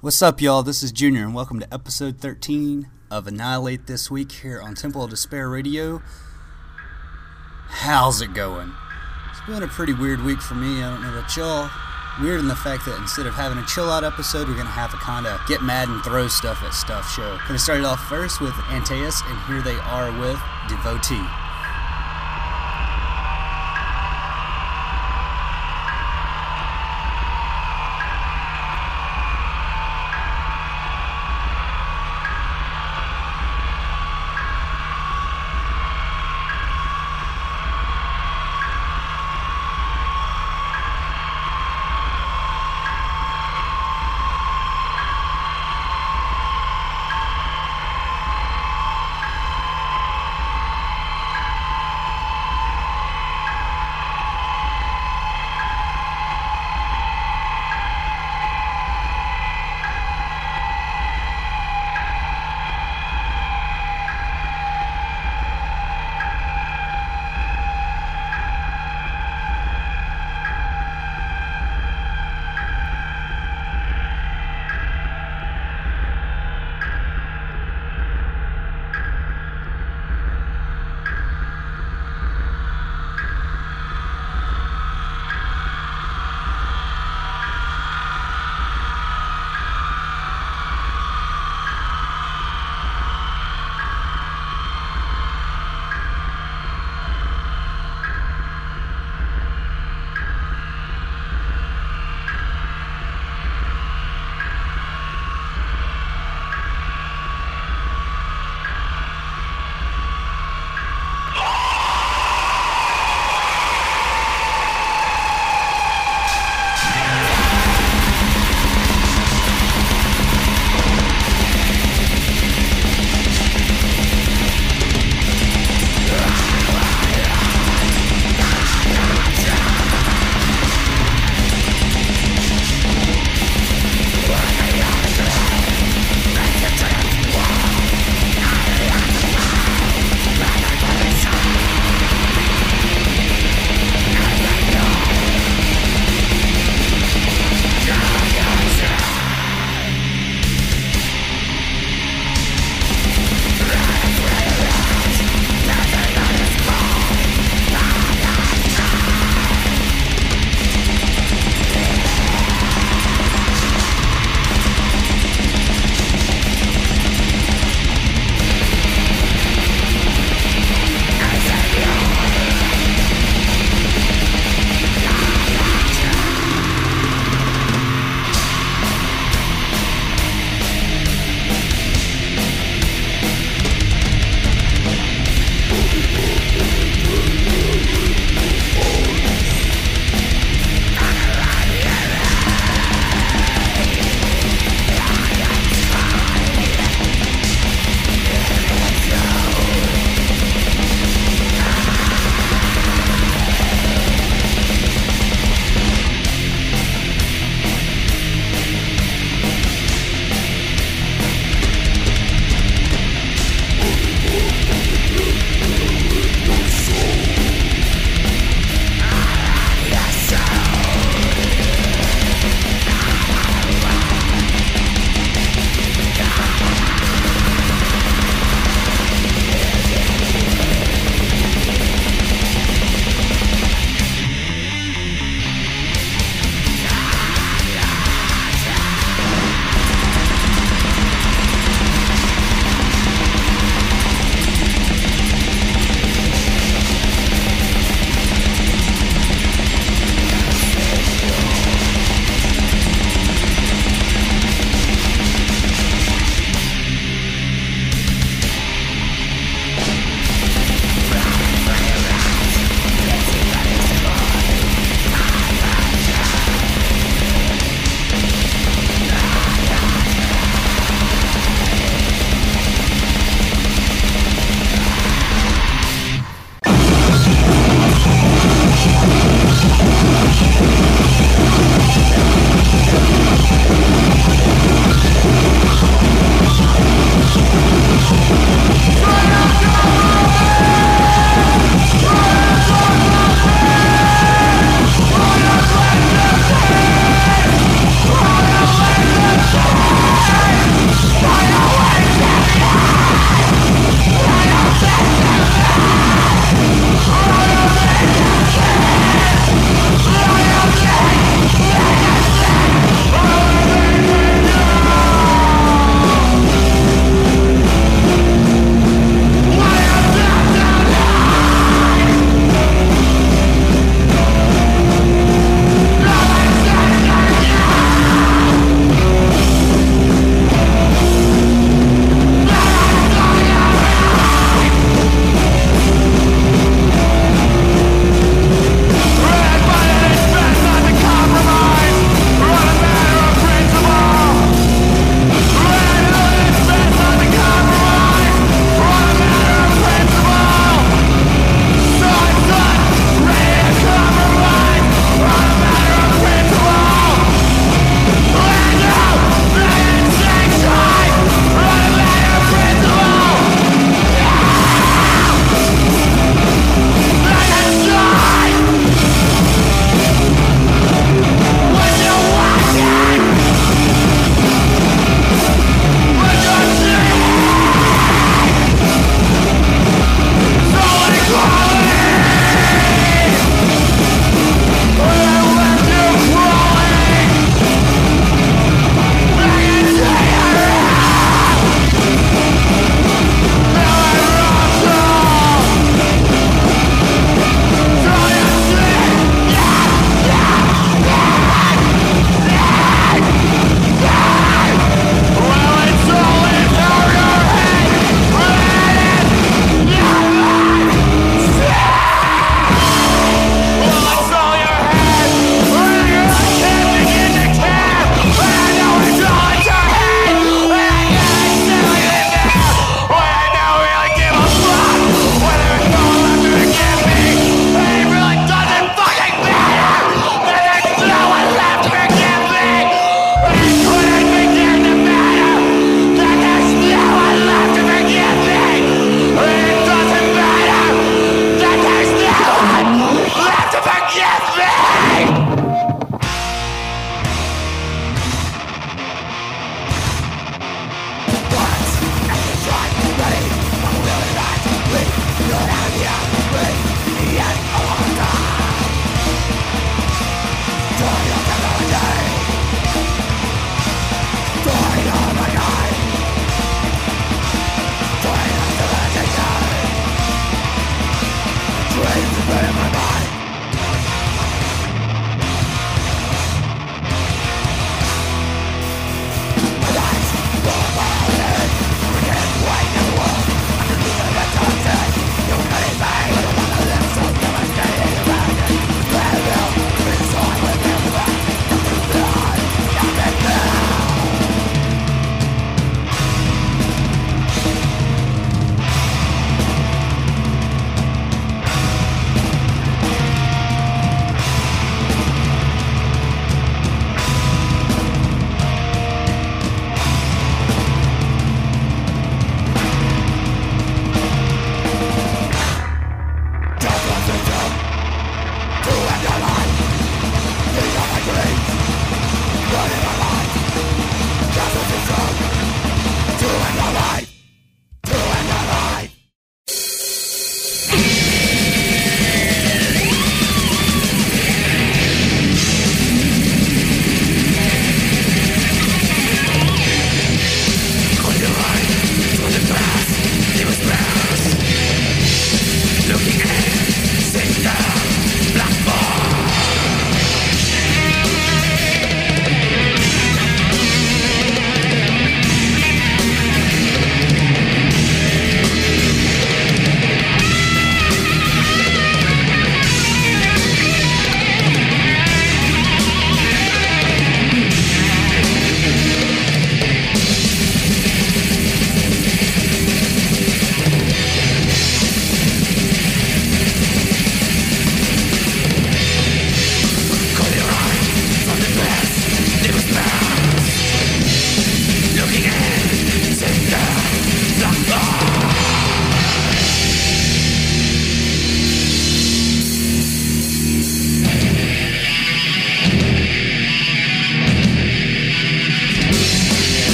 What's up, y'all? This is Junior, and welcome to episode 13 of Annihilate This Week here on Temple of Despair Radio. How's it going? It's been a pretty weird week for me. I don't know about y'all. Weird in the fact that instead of having a chill out episode, we're going to have a kind of get mad and throw stuff at stuff show. Going to start it off first with Antaeus, and here they are with Devotee.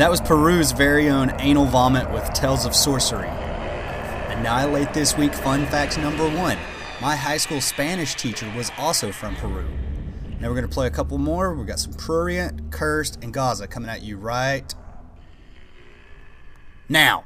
And that was Peru's very own Anal Vomit with Tales of Sorcery. Annihilate This Week Fun Facts number one. My high school Spanish teacher was also from Peru. Now we're going to play a couple more. We've got some Prurient, Cursed, and Gaza coming at you right now.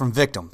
From victims.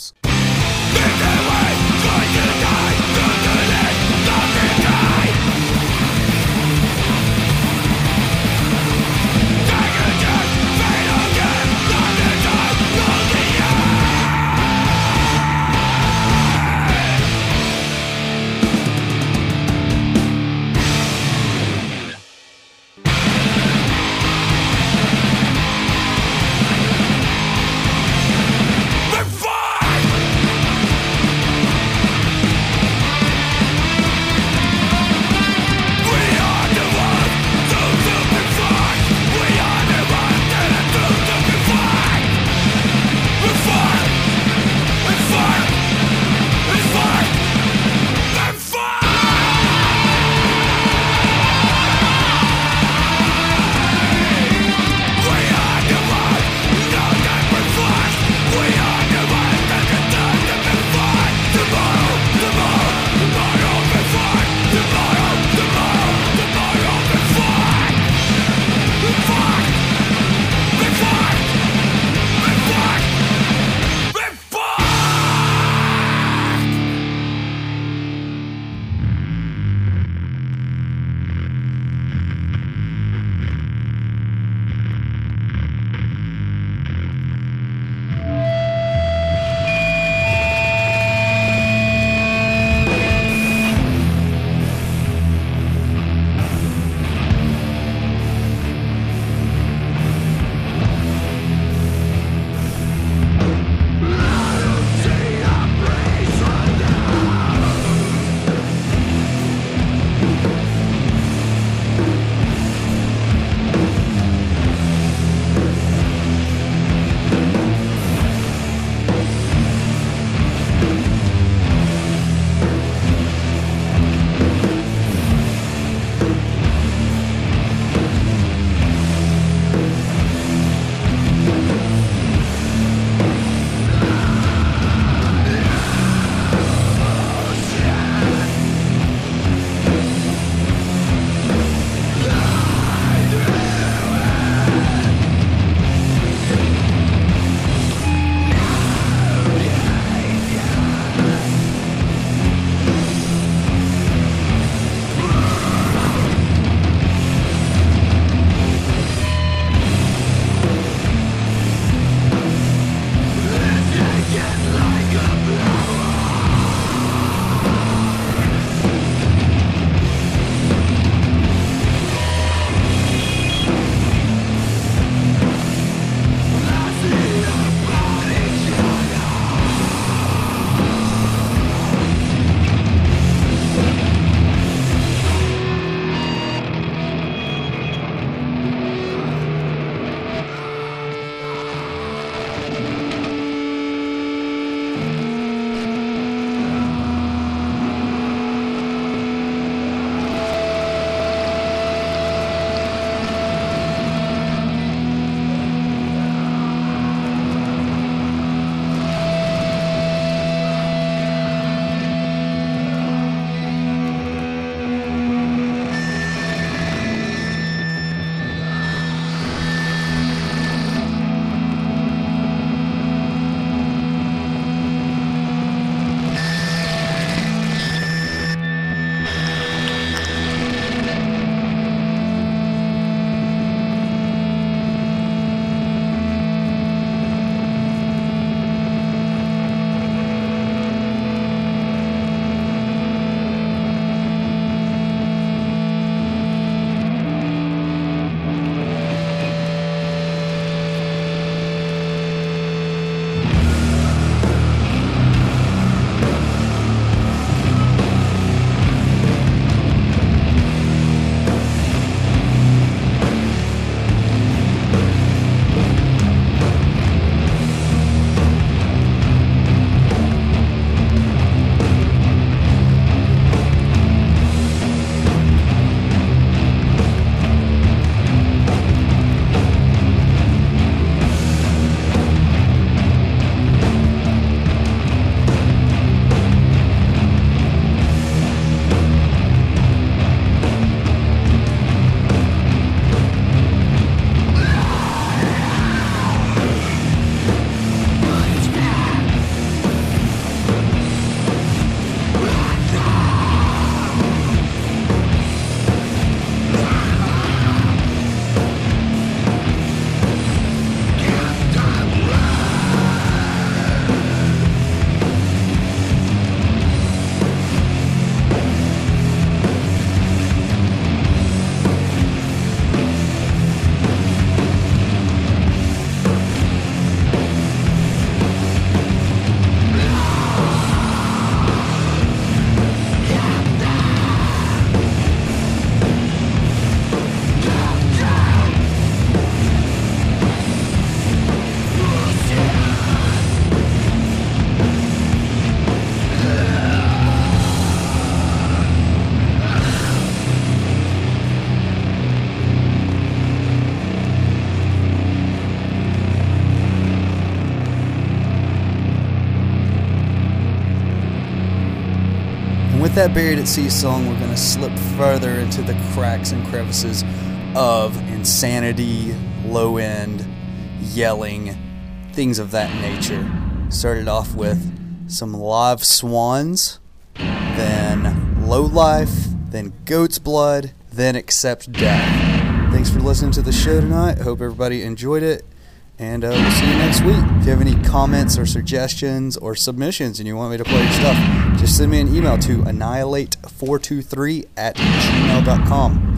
That Buried at Sea song, we're going to slip further into the cracks and crevices of insanity, low end, yelling, things of that nature. Started off with some live swans, then low life, then Goatsblood, then accept death. Thanks for listening to the show tonight. Hope everybody enjoyed it. And uh, we'll see you next week. If you have any comments or suggestions or submissions and you want me to play your stuff, just send me an email to annihilate423 at gmail.com.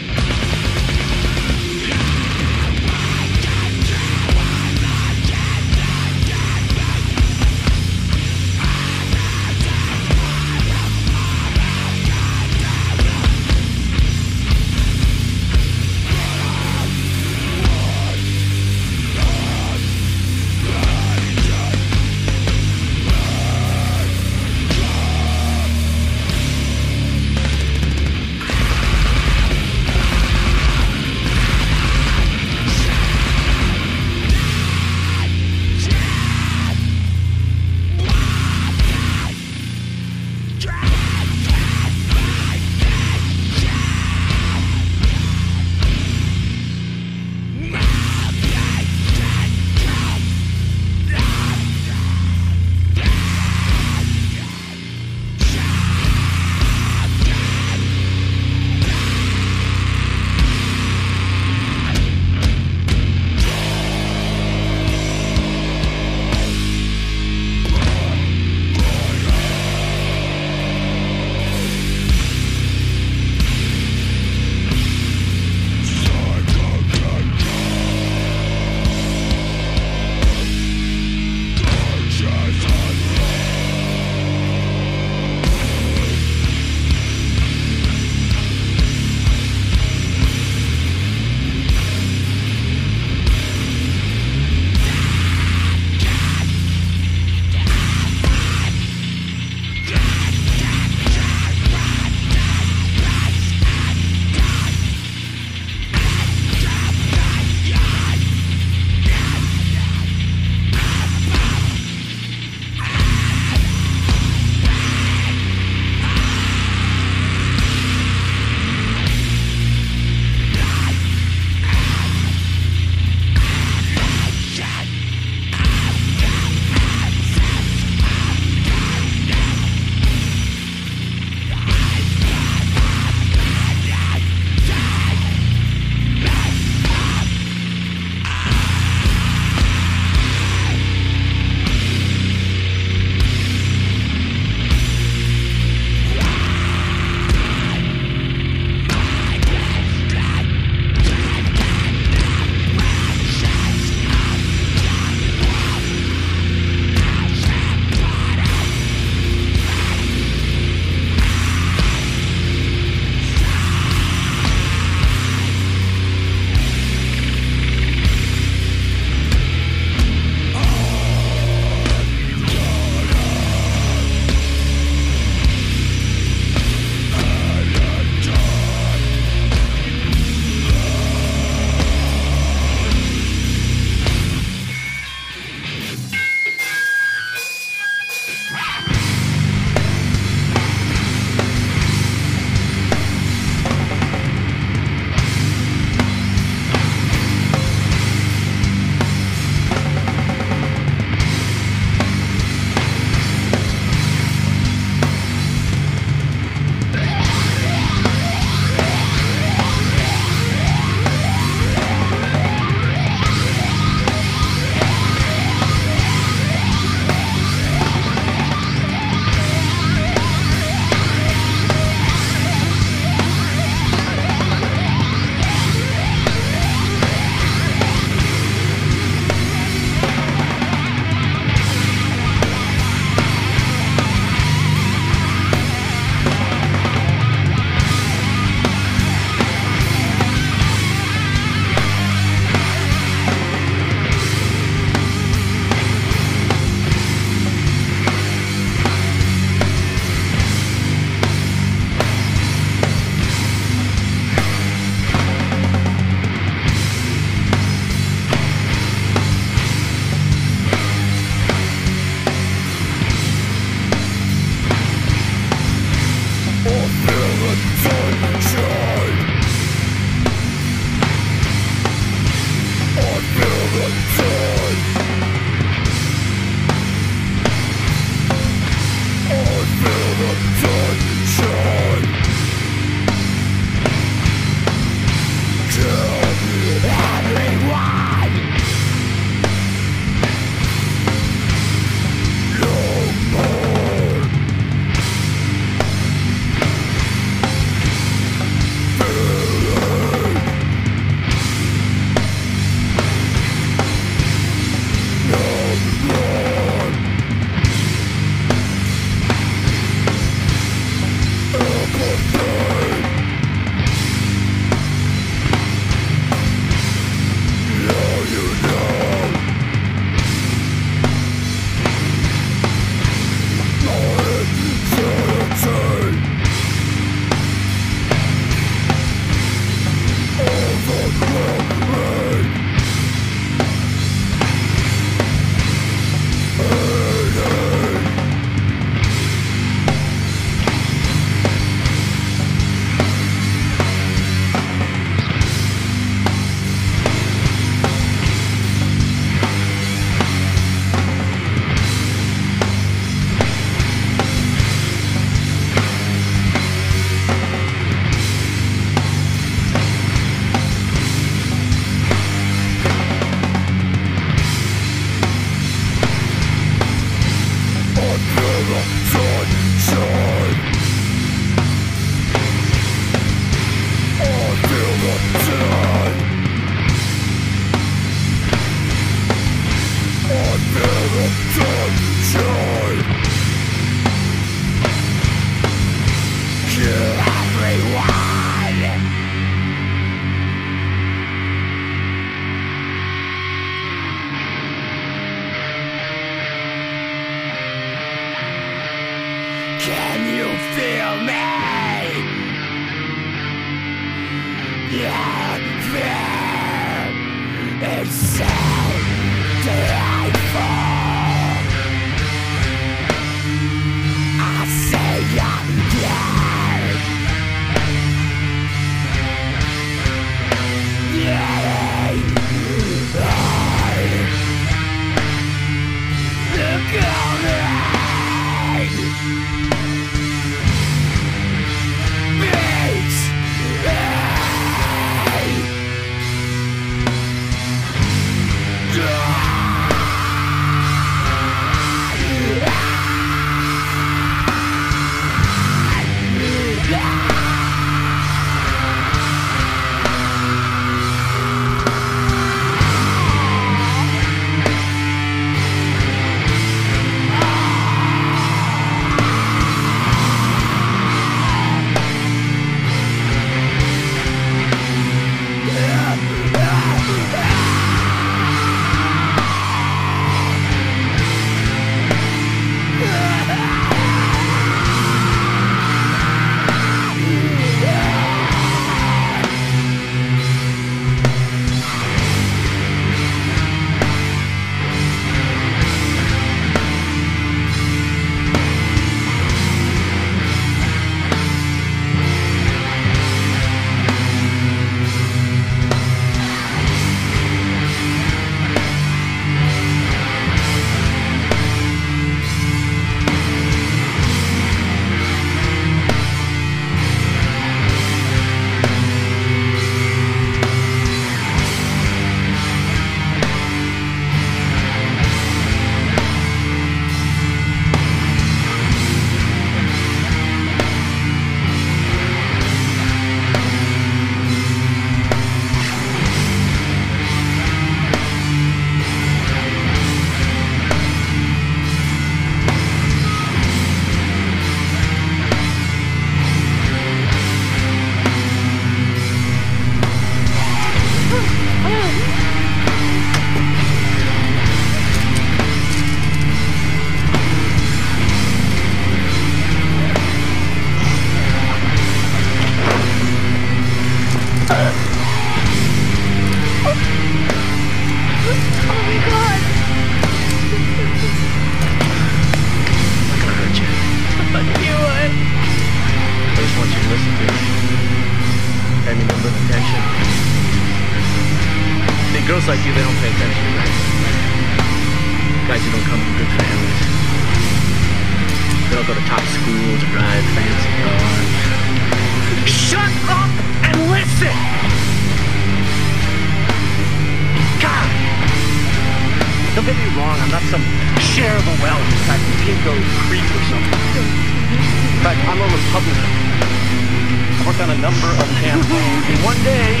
a wealth type pinko creep or something. In fact, I'm a Republican. I worked on a number of campaigns, and one day,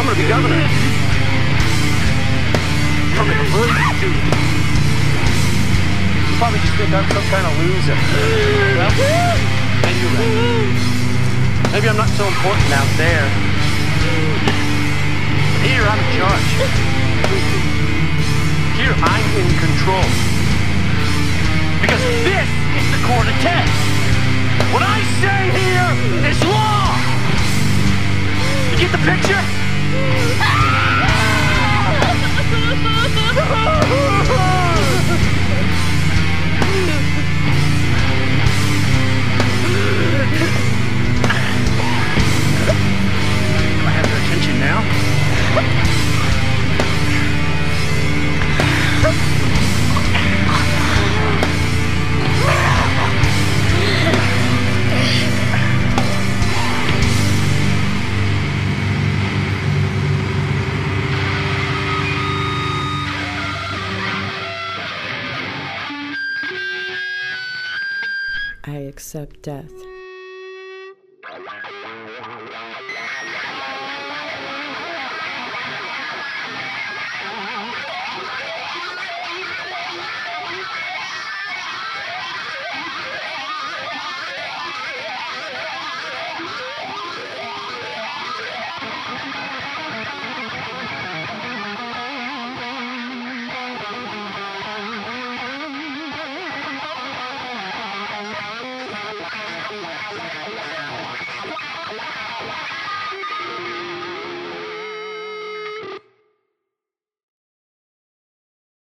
I'm gonna be governor. I'm a brilliant student. You probably just think I'm some kind of loser. Well, and you're right. Maybe I'm not so important out there. But here, I'm in charge. Here, I'm in control. Because this is the quartet. What I say here is law. You get the picture? I have your attention now. Death.